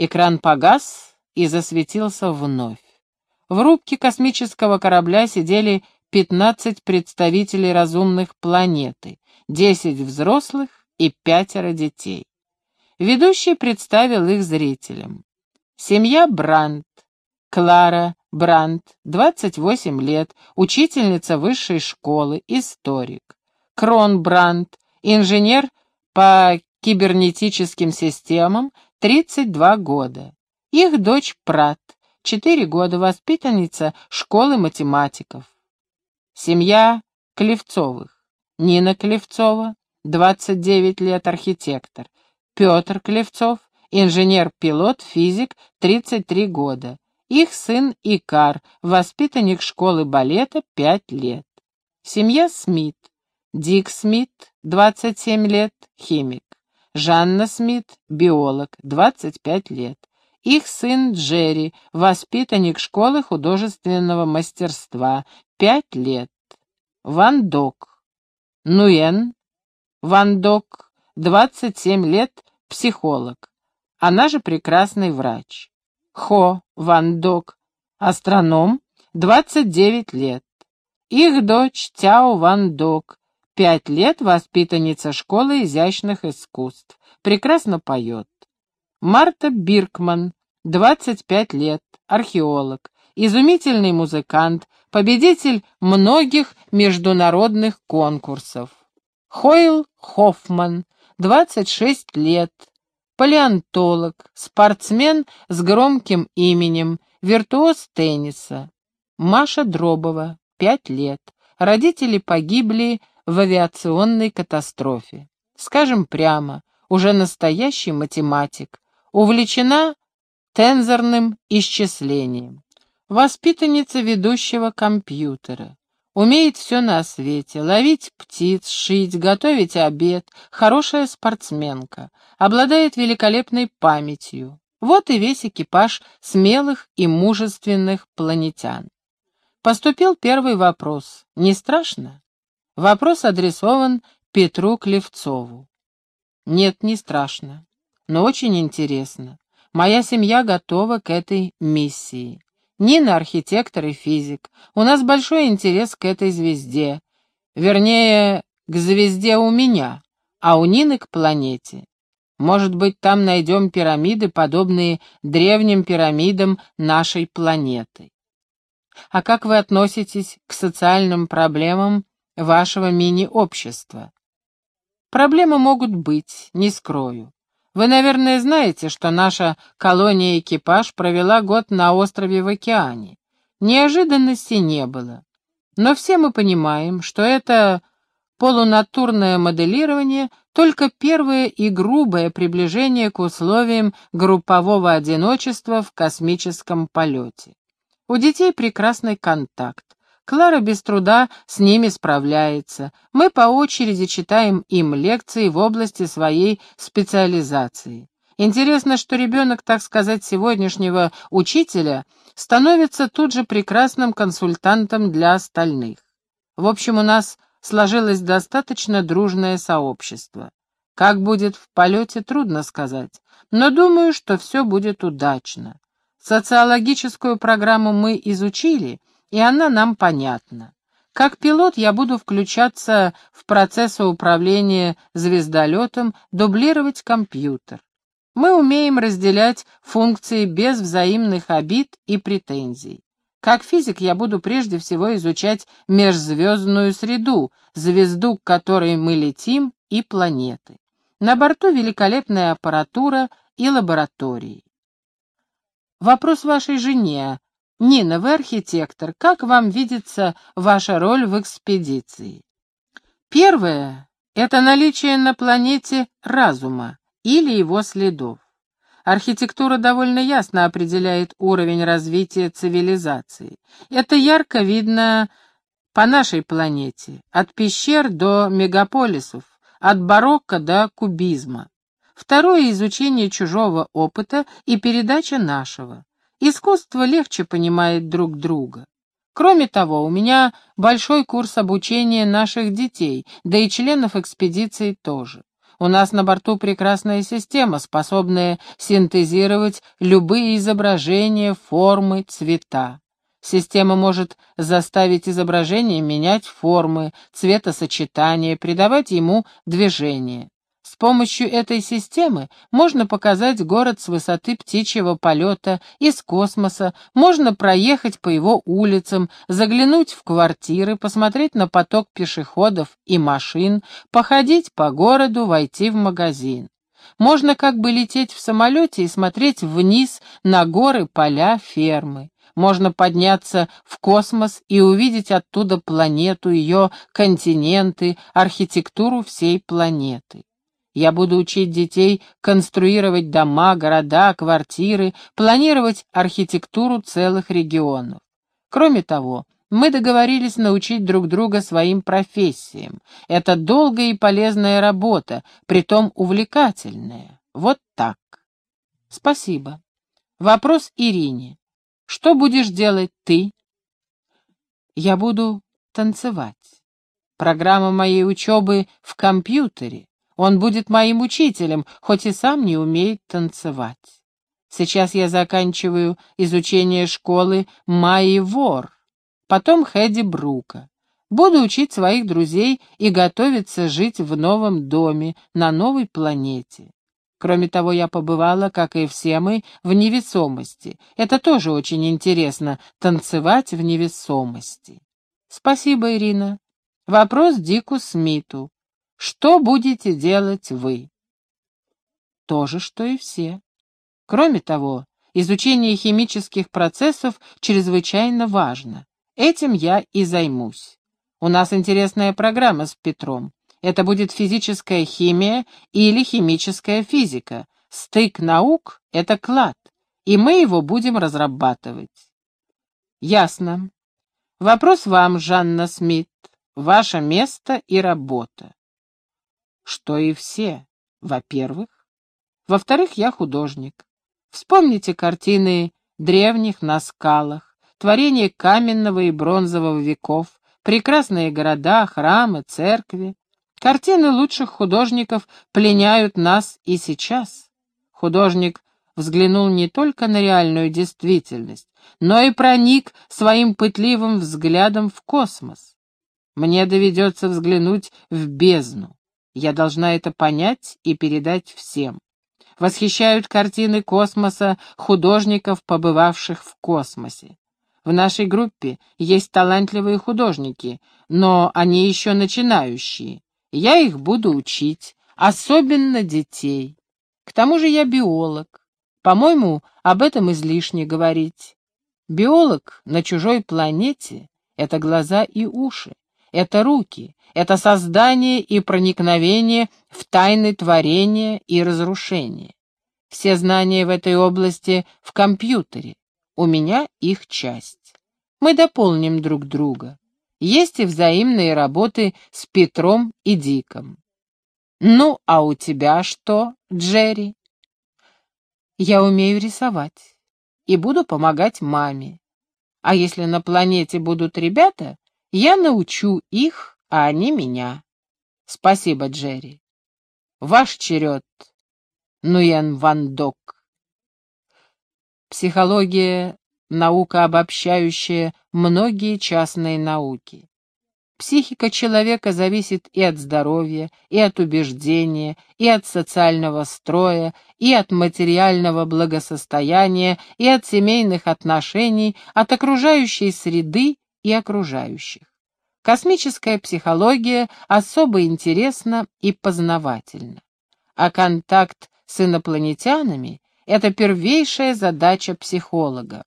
Экран погас и засветился вновь. В рубке космического корабля сидели 15 представителей разумных планеты, 10 взрослых и пятеро детей. Ведущий представил их зрителям. Семья Брандт, Клара Брандт, 28 лет, учительница высшей школы, историк. Крон Брандт, инженер по кибернетическим системам, 32 года. Их дочь Прат, 4 года, воспитанница школы математиков. Семья Клевцовых. Нина Клевцова, 29 лет, архитектор. Петр Клевцов, инженер-пилот, физик, 33 года. Их сын Икар, воспитанник школы балета, 5 лет. Семья Смит. Дик Смит, 27 лет, химик. Жанна Смит, биолог, 25 лет. Их сын Джерри, воспитанник школы художественного мастерства, 5 лет. Ван Док. Нуэн. Ван Док, 27 лет, психолог. Она же прекрасный врач. Хо Ван Док, астроном, 29 лет. Их дочь Тяо Ван Док, Пять лет воспитанница школы изящных искусств. Прекрасно поет. Марта Биркман, 25 лет, археолог, изумительный музыкант, победитель многих международных конкурсов. Хойл Хоффман, 26 лет, палеонтолог, спортсмен с громким именем, виртуоз тенниса. Маша Дробова, 5 лет. Родители погибли в авиационной катастрофе. Скажем прямо, уже настоящий математик, увлечена тензорным исчислением. Воспитанница ведущего компьютера. Умеет все на свете, ловить птиц, шить, готовить обед, хорошая спортсменка, обладает великолепной памятью. Вот и весь экипаж смелых и мужественных планетян. Поступил первый вопрос. Не страшно? Вопрос адресован Петру Клевцову. Нет, не страшно, но очень интересно. Моя семья готова к этой миссии. Нина — архитектор и физик. У нас большой интерес к этой звезде. Вернее, к звезде у меня, а у Нины к планете. Может быть, там найдем пирамиды, подобные древним пирамидам нашей планеты. А как вы относитесь к социальным проблемам вашего мини-общества. Проблемы могут быть, не скрою. Вы, наверное, знаете, что наша колония-экипаж провела год на острове в океане. Неожиданности не было. Но все мы понимаем, что это полунатурное моделирование — только первое и грубое приближение к условиям группового одиночества в космическом полете. У детей прекрасный контакт. Клара без труда с ними справляется. Мы по очереди читаем им лекции в области своей специализации. Интересно, что ребенок, так сказать, сегодняшнего учителя становится тут же прекрасным консультантом для остальных. В общем, у нас сложилось достаточно дружное сообщество. Как будет в полете, трудно сказать, но думаю, что все будет удачно. Социологическую программу мы изучили — и она нам понятна. Как пилот я буду включаться в процессы управления звездолетом, дублировать компьютер. Мы умеем разделять функции без взаимных обид и претензий. Как физик я буду прежде всего изучать межзвездную среду, звезду, к которой мы летим, и планеты. На борту великолепная аппаратура и лаборатории. Вопрос вашей жене Нина, вы архитектор. Как вам видится ваша роль в экспедиции? Первое — это наличие на планете разума или его следов. Архитектура довольно ясно определяет уровень развития цивилизации. Это ярко видно по нашей планете, от пещер до мегаполисов, от барокко до кубизма. Второе — изучение чужого опыта и передача нашего. Искусство легче понимает друг друга. Кроме того, у меня большой курс обучения наших детей, да и членов экспедиции тоже. У нас на борту прекрасная система, способная синтезировать любые изображения, формы, цвета. Система может заставить изображение менять формы, цветосочетание, придавать ему движение. С помощью этой системы можно показать город с высоты птичьего полета, из космоса, можно проехать по его улицам, заглянуть в квартиры, посмотреть на поток пешеходов и машин, походить по городу, войти в магазин. Можно как бы лететь в самолете и смотреть вниз на горы, поля, фермы. Можно подняться в космос и увидеть оттуда планету, ее континенты, архитектуру всей планеты. Я буду учить детей конструировать дома, города, квартиры, планировать архитектуру целых регионов. Кроме того, мы договорились научить друг друга своим профессиям. Это долгая и полезная работа, притом увлекательная. Вот так. Спасибо. Вопрос Ирине. Что будешь делать ты? Я буду танцевать. Программа моей учебы в компьютере. Он будет моим учителем, хоть и сам не умеет танцевать. Сейчас я заканчиваю изучение школы Майи Вор, потом Хэдди Брука. Буду учить своих друзей и готовиться жить в новом доме, на новой планете. Кроме того, я побывала, как и все мы, в невесомости. Это тоже очень интересно — танцевать в невесомости. Спасибо, Ирина. Вопрос Дику Смиту. Что будете делать вы? То же, что и все. Кроме того, изучение химических процессов чрезвычайно важно. Этим я и займусь. У нас интересная программа с Петром. Это будет физическая химия или химическая физика. Стык наук — это клад, и мы его будем разрабатывать. Ясно. Вопрос вам, Жанна Смит. Ваше место и работа что и все, во-первых. Во-вторых, я художник. Вспомните картины древних на скалах, творения каменного и бронзового веков, прекрасные города, храмы, церкви. Картины лучших художников пленяют нас и сейчас. Художник взглянул не только на реальную действительность, но и проник своим пытливым взглядом в космос. Мне доведется взглянуть в бездну. Я должна это понять и передать всем. Восхищают картины космоса художников, побывавших в космосе. В нашей группе есть талантливые художники, но они еще начинающие. Я их буду учить, особенно детей. К тому же я биолог. По-моему, об этом излишне говорить. Биолог на чужой планете — это глаза и уши это руки, это создание и проникновение в тайны творения и разрушения. Все знания в этой области в компьютере, у меня их часть. Мы дополним друг друга. Есть и взаимные работы с Петром и Диком. Ну, а у тебя что, Джерри? Я умею рисовать и буду помогать маме. А если на планете будут ребята, я научу их, а они меня. Спасибо, Джерри. Ваш черед, Нуен Ван Док. Психология — наука, обобщающая многие частные науки. Психика человека зависит и от здоровья, и от убеждения, и от социального строя, и от материального благосостояния, и от семейных отношений, от окружающей среды и окружающих. Космическая психология особо интересна и познавательна. А контакт с инопланетянами — это первейшая задача психолога.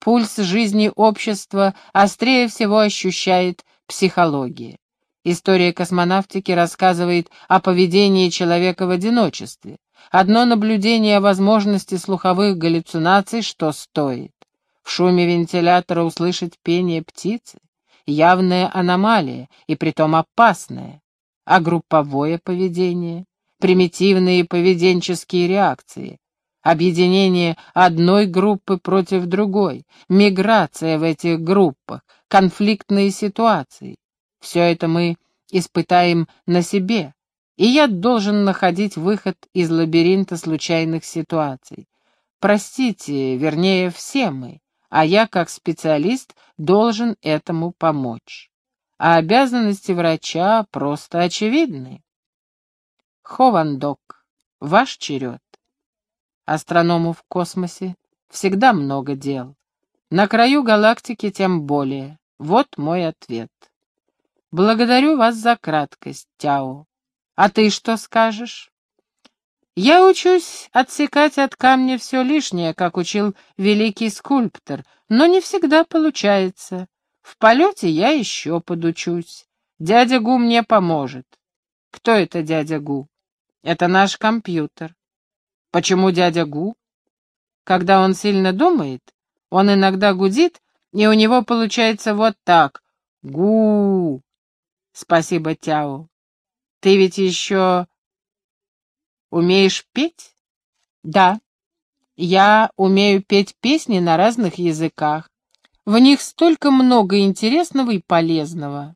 Пульс жизни общества острее всего ощущает психология. История космонавтики рассказывает о поведении человека в одиночестве. Одно наблюдение о возможности слуховых галлюцинаций что стоит. В шуме вентилятора услышать пение птицы — явная аномалия, и притом опасная. А групповое поведение, примитивные поведенческие реакции, объединение одной группы против другой, миграция в этих группах, конфликтные ситуации — все это мы испытаем на себе, и я должен находить выход из лабиринта случайных ситуаций. Простите, вернее, все мы, а я, как специалист, должен этому помочь. А обязанности врача просто очевидны. Ховандок, ваш черед. Астроному в космосе всегда много дел. На краю галактики тем более. Вот мой ответ. Благодарю вас за краткость, Тяо. А ты что скажешь? Я учусь отсекать от камня все лишнее, как учил великий скульптор, но не всегда получается. В полете я еще подучусь. Дядя Гу мне поможет. Кто это дядя Гу? Это наш компьютер. Почему дядя Гу? Когда он сильно думает, он иногда гудит, и у него получается вот так. Гу. Спасибо, Тяо. Ты ведь еще умеешь петь? Да. Я умею петь песни на разных языках. В них столько много интересного и полезного.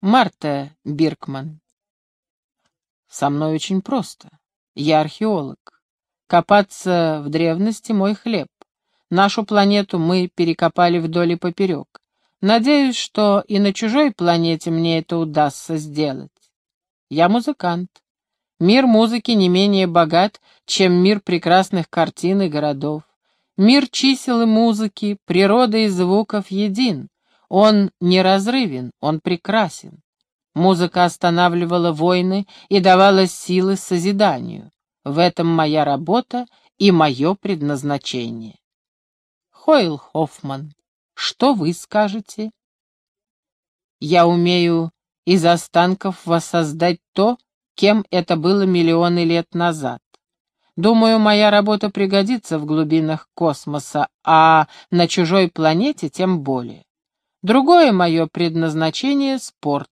Марта Биркман. Со мной очень просто. Я археолог. Копаться в древности — мой хлеб. Нашу планету мы перекопали вдоль и поперек. Надеюсь, что и на чужой планете мне это удастся сделать. Я музыкант. Мир музыки не менее богат, чем мир прекрасных картин и городов. Мир чисел и музыки, природы и звуков един. Он неразрывен, он прекрасен. Музыка останавливала войны и давала силы созиданию. В этом моя работа и мое предназначение. Хойл Хоффман, что вы скажете? Я умею из останков воссоздать то, кем это было миллионы лет назад. Думаю, моя работа пригодится в глубинах космоса, а на чужой планете тем более. Другое мое предназначение — спорт.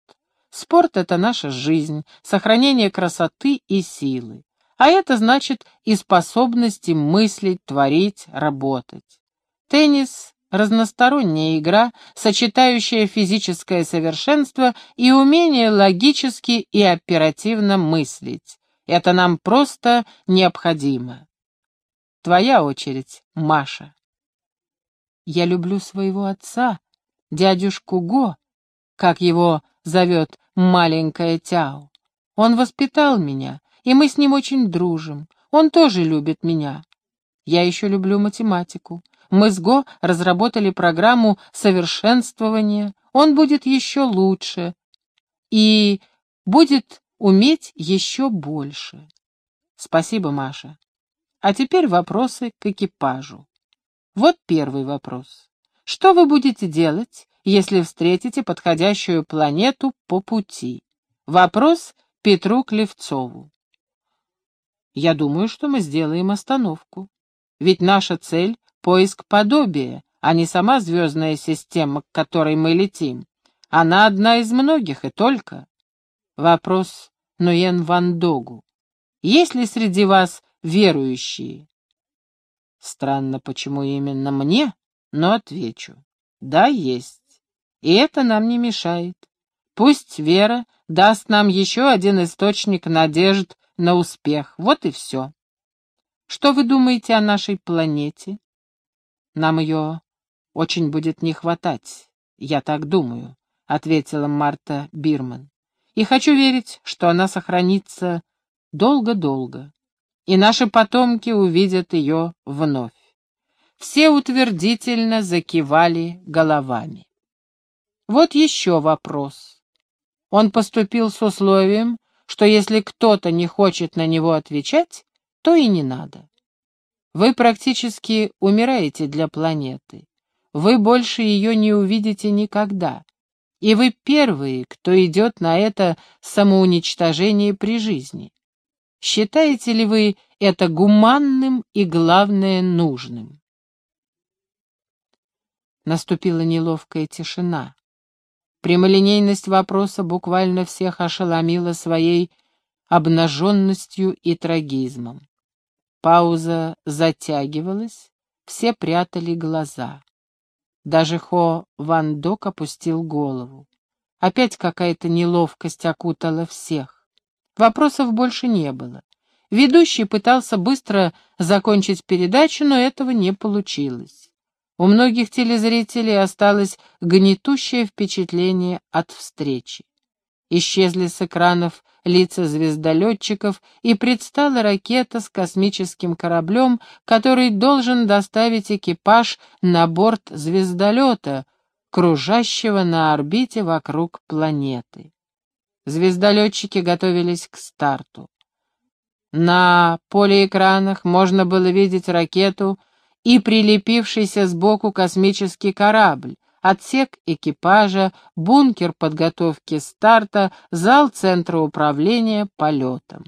Спорт — это наша жизнь, сохранение красоты и силы. А это значит и способности мыслить, творить, работать. Теннис разносторонняя игра, сочетающая физическое совершенство и умение логически и оперативно мыслить. Это нам просто необходимо. Твоя очередь, Маша. Я люблю своего отца, дядюшку Го, как его зовет маленькая Тяо. Он воспитал меня, и мы с ним очень дружим. Он тоже любит меня. Я еще люблю математику. Мы с Го разработали программу совершенствования, он будет еще лучше и будет уметь еще больше. Спасибо, Маша. А теперь вопросы к экипажу. Вот первый вопрос. Что вы будете делать, если встретите подходящую планету по пути? Вопрос Петру Клевцову. Я думаю, что мы сделаем остановку. Ведь наша цель поиск подобия, а не сама звездная система, к которой мы летим. Она одна из многих, и только. Вопрос Нуен Ван Догу. Есть ли среди вас верующие? Странно, почему именно мне, но отвечу. Да, есть. И это нам не мешает. Пусть вера даст нам еще один источник надежд на успех. Вот и все. Что вы думаете о нашей планете? Нам ее очень будет не хватать, я так думаю, — ответила Марта Бирман. И хочу верить, что она сохранится долго-долго, и наши потомки увидят ее вновь. Все утвердительно закивали головами. Вот еще вопрос. Он поступил с условием, что если кто-то не хочет на него отвечать, то и не надо. Вы практически умираете для планеты. Вы больше ее не увидите никогда. И вы первые, кто идет на это самоуничтожение при жизни. Считаете ли вы это гуманным и, главное, нужным? Наступила неловкая тишина. Прямолинейность вопроса буквально всех ошеломила своей обнаженностью и трагизмом. Пауза затягивалась, все прятали глаза. Даже Хо Ван Док опустил голову. Опять какая-то неловкость окутала всех. Вопросов больше не было. Ведущий пытался быстро закончить передачу, но этого не получилось. У многих телезрителей осталось гнетущее впечатление от встречи. Исчезли с экранов лица звездолетчиков, и предстала ракета с космическим кораблем, который должен доставить экипаж на борт звездолета, кружащего на орбите вокруг планеты. Звездолетчики готовились к старту. На полеэкранах можно было видеть ракету и прилепившийся сбоку космический корабль, отсек экипажа, бункер подготовки старта, зал центра управления полетом.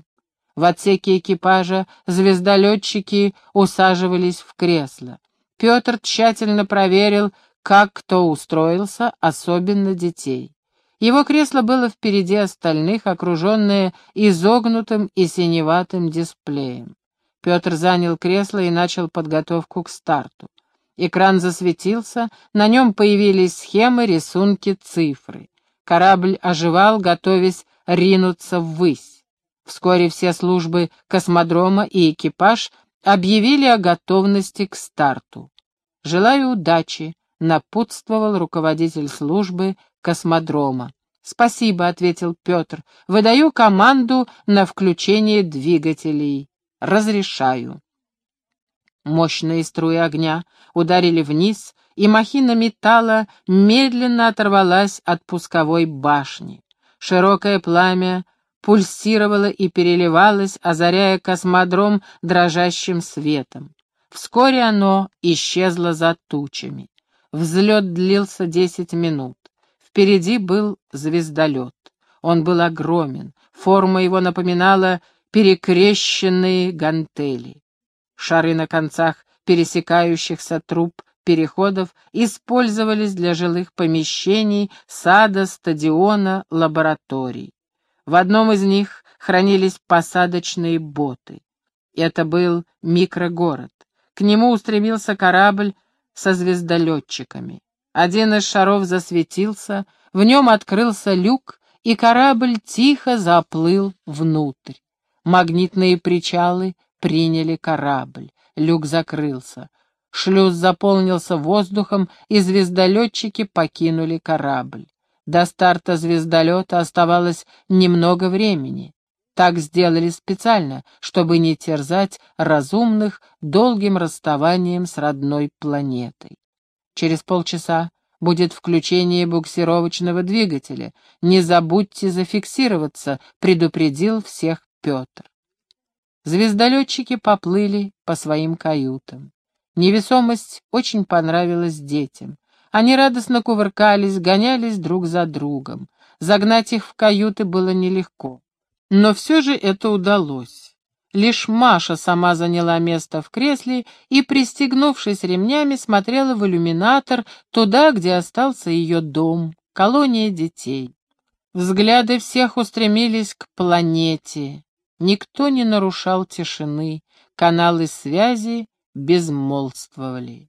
В отсеке экипажа звездолетчики усаживались в кресло. Петр тщательно проверил, как кто устроился, особенно детей. Его кресло было впереди остальных, окруженное изогнутым и синеватым дисплеем. Петр занял кресло и начал подготовку к старту. Экран засветился, на нем появились схемы, рисунки, цифры. Корабль оживал, готовясь ринуться ввысь. Вскоре все службы космодрома и экипаж объявили о готовности к старту. «Желаю удачи», — напутствовал руководитель службы космодрома. «Спасибо», — ответил Петр. «Выдаю команду на включение двигателей. Разрешаю». Мощные струи огня ударили вниз, и махина металла медленно оторвалась от пусковой башни. Широкое пламя пульсировало и переливалось, озаряя космодром дрожащим светом. Вскоре оно исчезло за тучами. Взлет длился десять минут. Впереди был звездолет. Он был огромен, форма его напоминала перекрещенные гантели. Шары на концах пересекающихся труб переходов использовались для жилых помещений, сада, стадиона, лабораторий. В одном из них хранились посадочные боты. Это был микрогород. К нему устремился корабль со звездолетчиками. Один из шаров засветился, в нем открылся люк, и корабль тихо заплыл внутрь. Магнитные причалы приняли корабль. Люк закрылся. Шлюз заполнился воздухом, и звездолетчики покинули корабль. До старта звездолета оставалось немного времени. Так сделали специально, чтобы не терзать разумных долгим расставанием с родной планетой. Через полчаса будет включение буксировочного двигателя. Не забудьте зафиксироваться, предупредил всех Петр. Звездолетчики поплыли по своим каютам. Невесомость очень понравилась детям. Они радостно кувыркались, гонялись друг за другом. Загнать их в каюты было нелегко. Но все же это удалось. Лишь Маша сама заняла место в кресле и, пристегнувшись ремнями, смотрела в иллюминатор туда, где остался ее дом, колония детей. Взгляды всех устремились к планете. Никто не нарушал тишины, каналы связи безмолвствовали.